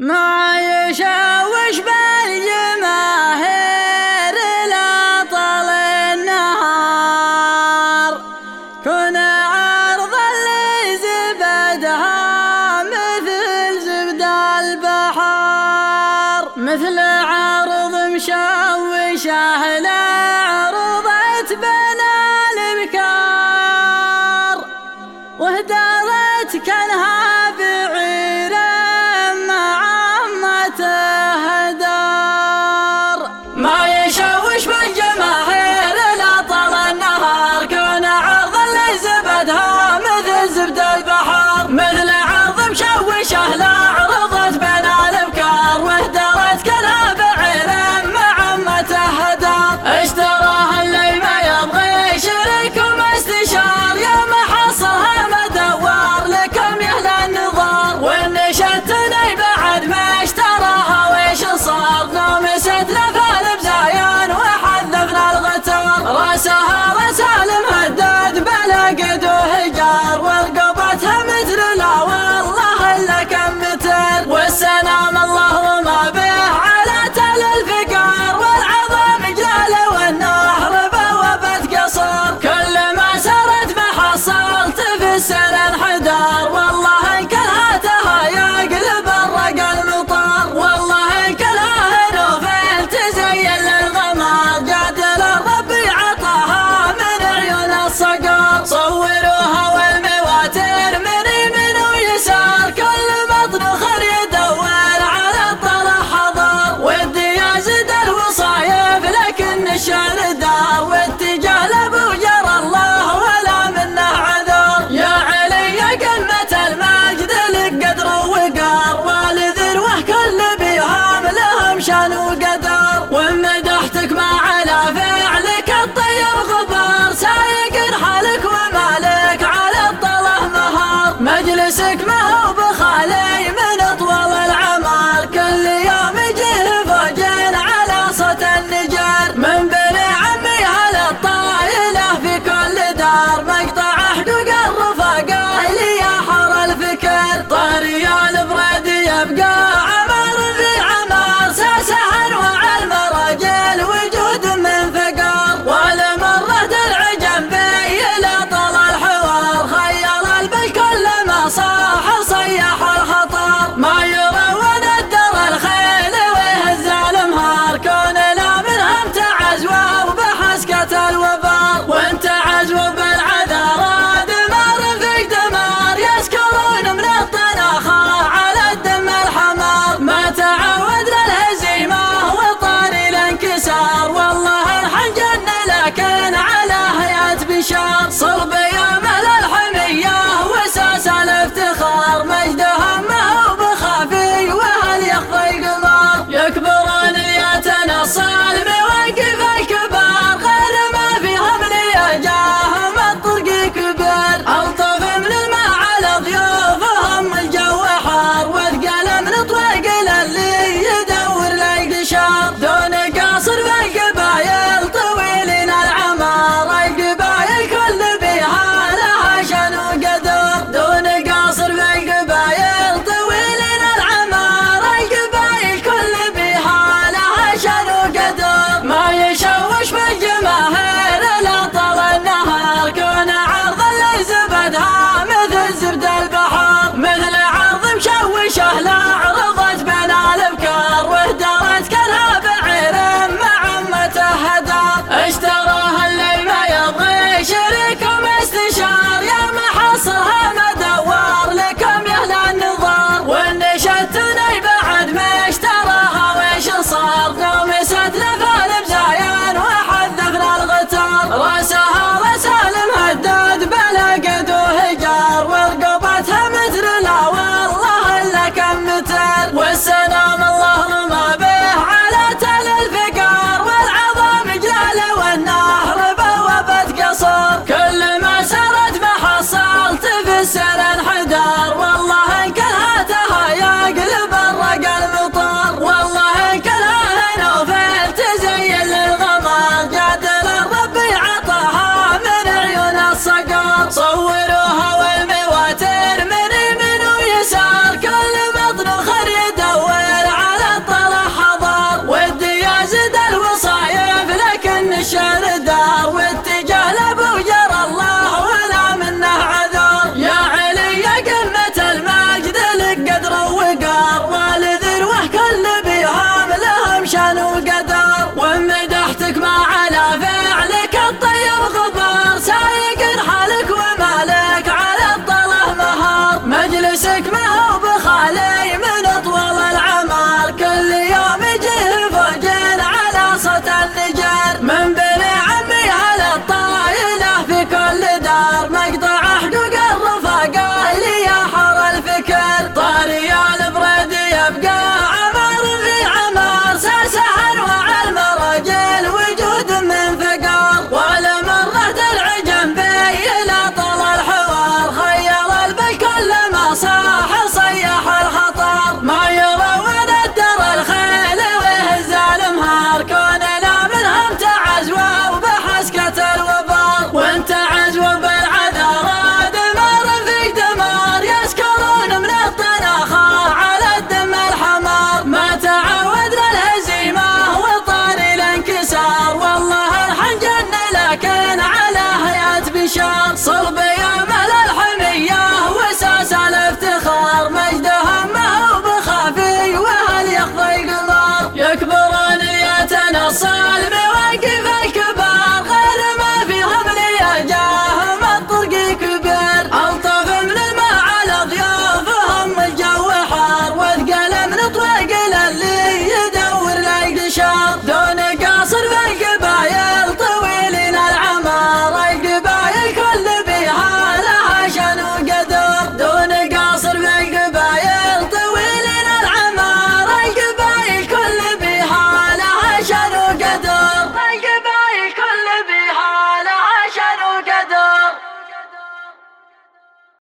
ما يشوش بالجماهير لا طال النهار. كن عرض اللي زبدها مثل زبد البحر مثل عرض مشوشه لا عرضت بنا الابكار وهدرت كانها بعيد النار صلبة